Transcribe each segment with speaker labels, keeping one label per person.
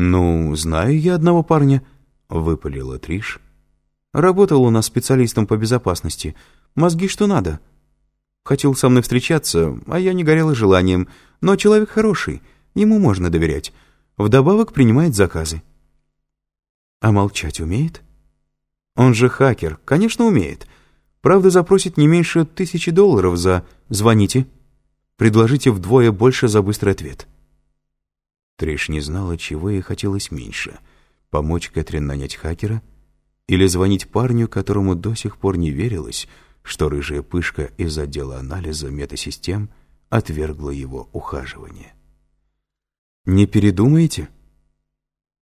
Speaker 1: «Ну, знаю я одного парня», — выпалила Триш. «Работал у нас специалистом по безопасности. Мозги что надо. Хотел со мной встречаться, а я не горела желанием. Но человек хороший, ему можно доверять. Вдобавок принимает заказы». «А молчать умеет?» «Он же хакер, конечно, умеет. Правда, запросит не меньше тысячи долларов за «звоните». Предложите вдвое больше за быстрый ответ». Триш не знала, чего ей хотелось меньше — помочь Кэтрин нанять хакера или звонить парню, которому до сих пор не верилось, что рыжая пышка из отдела анализа метасистем отвергла его ухаживание. «Не передумаете?»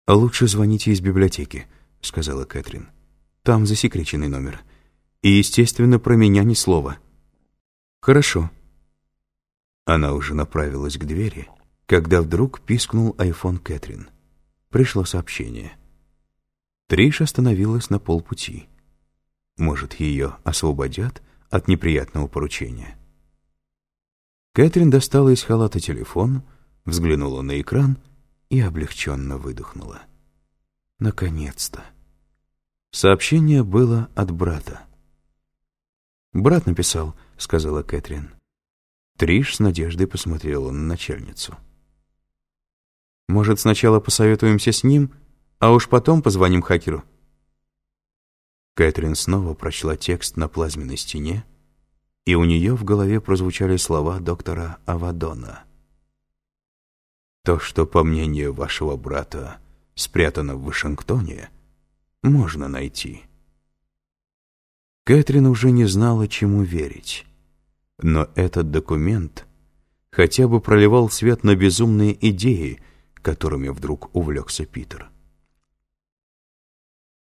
Speaker 1: «Лучше звоните из библиотеки», — сказала Кэтрин. «Там засекреченный номер. И, естественно, про меня ни слова». «Хорошо», она уже направилась к двери, когда вдруг пискнул айфон Кэтрин. Пришло сообщение. Триш остановилась на полпути. Может, ее освободят от неприятного поручения? Кэтрин достала из халата телефон, взглянула на экран и облегченно выдохнула. Наконец-то. Сообщение было от брата. «Брат написал», — сказала Кэтрин. Триш с надеждой посмотрела на начальницу. «Может, сначала посоветуемся с ним, а уж потом позвоним хакеру?» Кэтрин снова прочла текст на плазменной стене, и у нее в голове прозвучали слова доктора Авадона. «То, что, по мнению вашего брата, спрятано в Вашингтоне, можно найти». Кэтрин уже не знала, чему верить. Но этот документ хотя бы проливал свет на безумные идеи, которыми вдруг увлекся Питер.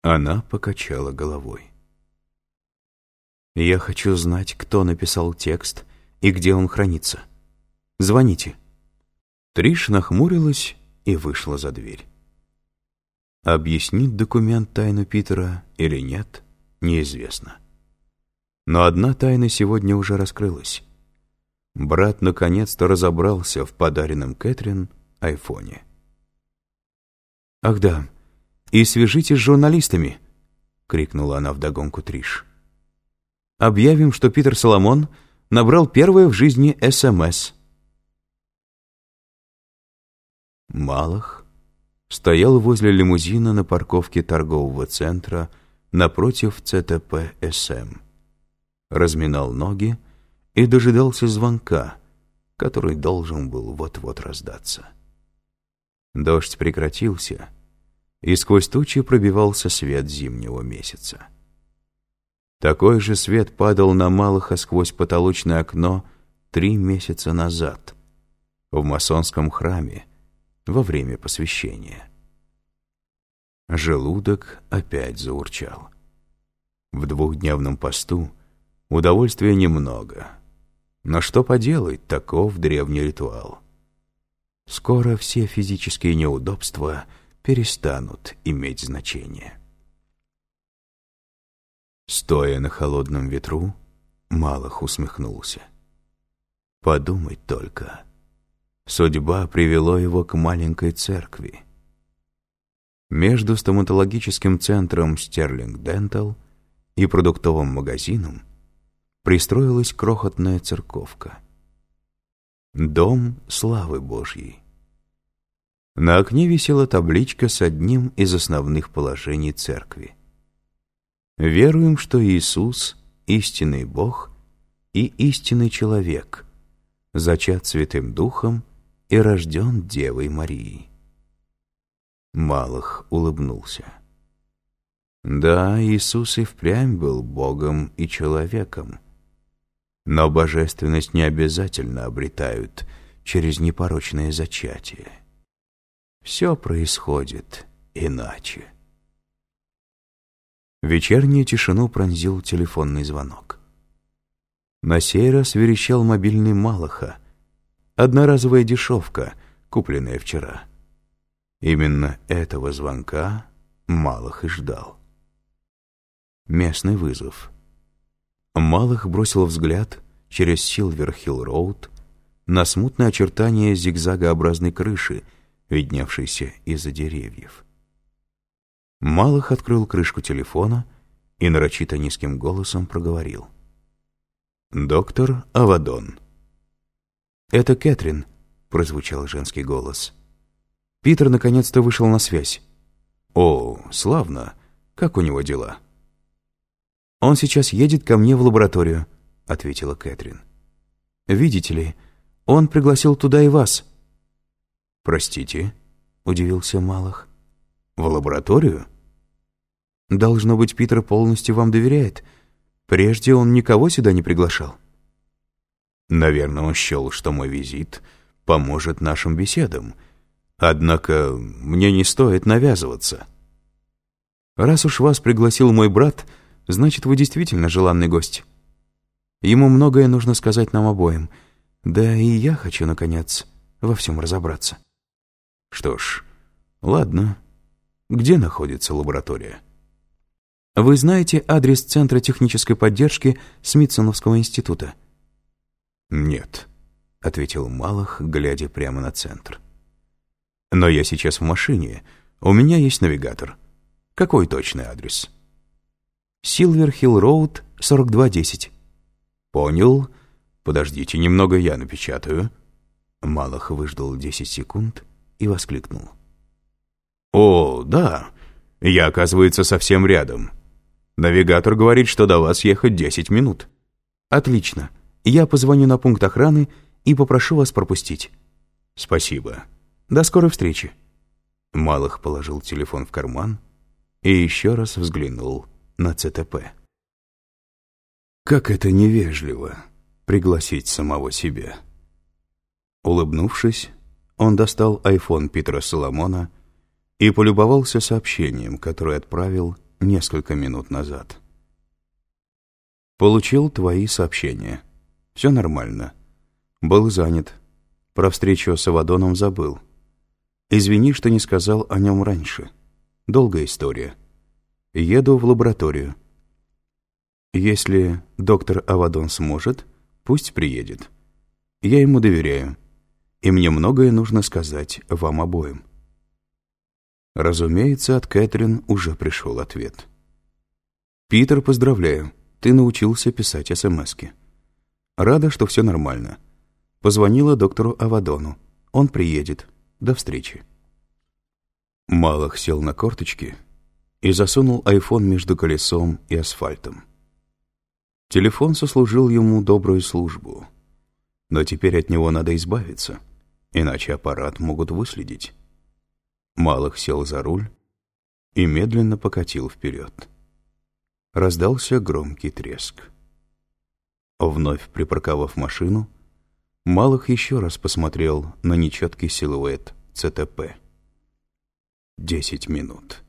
Speaker 1: Она покачала головой. «Я хочу знать, кто написал текст и где он хранится. Звоните». Триш нахмурилась и вышла за дверь. Объяснит документ тайну Питера или нет, неизвестно. Но одна тайна сегодня уже раскрылась. Брат наконец-то разобрался в подаренном Кэтрин айфоне. «Ах да, и свяжитесь с журналистами!» — крикнула она вдогонку Триш. «Объявим, что Питер Соломон набрал первое в жизни СМС». Малах стоял возле лимузина на парковке торгового центра напротив ЦТП «СМ» разминал ноги и дожидался звонка, который должен был вот-вот раздаться. Дождь прекратился, и сквозь тучи пробивался свет зимнего месяца. Такой же свет падал на Малыха сквозь потолочное окно три месяца назад в масонском храме во время посвящения. Желудок опять заурчал. В двухдневном посту Удовольствия немного. Но что поделать, таков древний ритуал. Скоро все физические неудобства перестанут иметь значение. Стоя на холодном ветру, Малых усмехнулся. Подумать только. Судьба привело его к маленькой церкви. Между стоматологическим центром «Стерлинг Дентал» и продуктовым магазином пристроилась крохотная церковка. Дом славы Божьей. На окне висела табличка с одним из основных положений церкви. Веруем, что Иисус — истинный Бог и истинный человек, зачат Святым Духом и рожден Девой Марией. Малых улыбнулся. Да, Иисус и впрямь был Богом и человеком, но божественность не обязательно обретают через непорочное зачатие. Все происходит иначе. Вечернюю тишину пронзил телефонный звонок. На сей раз верещал мобильный Малаха, одноразовая дешевка, купленная вчера. Именно этого звонка Малах и ждал. Местный вызов — Малых бросил взгляд через Силверхилл-Роуд на смутное очертание зигзагообразной крыши, видневшийся из-за деревьев. Малых открыл крышку телефона и нарочито низким голосом проговорил. «Доктор Авадон». «Это Кэтрин», — прозвучал женский голос. Питер наконец-то вышел на связь. «О, славно. Как у него дела?» «Он сейчас едет ко мне в лабораторию», — ответила Кэтрин. «Видите ли, он пригласил туда и вас». «Простите», — удивился Малых. «В лабораторию?» «Должно быть, Питер полностью вам доверяет. Прежде он никого сюда не приглашал». «Наверное, он счел, что мой визит поможет нашим беседам. Однако мне не стоит навязываться». «Раз уж вас пригласил мой брат, значит, вы действительно желанный гость. Ему многое нужно сказать нам обоим. Да и я хочу, наконец, во всем разобраться». «Что ж, ладно. Где находится лаборатория?» Вы знаете адрес Центра технической поддержки Смитсоновского института? Нет, ответил Малых, глядя прямо на центр. Но я сейчас в машине. У меня есть навигатор. Какой точный адрес? Силвер-Хилл Роуд, 4210. Понял. Подождите, немного я напечатаю. Малых выждал 10 секунд и воскликнул. «О, да, я, оказывается, совсем рядом. Навигатор говорит, что до вас ехать 10 минут. Отлично. Я позвоню на пункт охраны и попрошу вас пропустить. Спасибо. До скорой встречи. Малых положил телефон в карман и еще раз взглянул на ЦТП. Как это невежливо пригласить самого себя. Улыбнувшись, он достал айфон Питера Соломона и полюбовался сообщением, которое отправил несколько минут назад. Получил твои сообщения. Все нормально. Был занят. Про встречу с Авадоном забыл. Извини, что не сказал о нем раньше. Долгая история. Еду в лабораторию. Если доктор Авадон сможет, пусть приедет. Я ему доверяю. И мне многое нужно сказать вам обоим. Разумеется, от Кэтрин уже пришел ответ. «Питер, поздравляю, ты научился писать СМСки. Рада, что все нормально. Позвонила доктору Авадону. Он приедет. До встречи». Малых сел на корточки и засунул айфон между колесом и асфальтом. Телефон сослужил ему добрую службу. Но теперь от него надо избавиться, иначе аппарат могут выследить. Малых сел за руль и медленно покатил вперед. Раздался громкий треск. Вновь припарковав машину, Малых еще раз посмотрел на нечеткий силуэт ЦТП. Десять минут.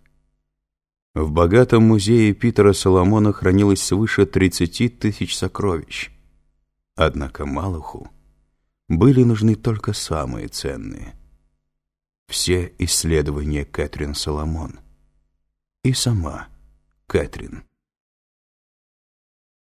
Speaker 1: В богатом музее Питера Соломона хранилось свыше 30 тысяч сокровищ. Однако Малуху были нужны только самые ценные — все исследования Кэтрин Соломон. И сама Кэтрин.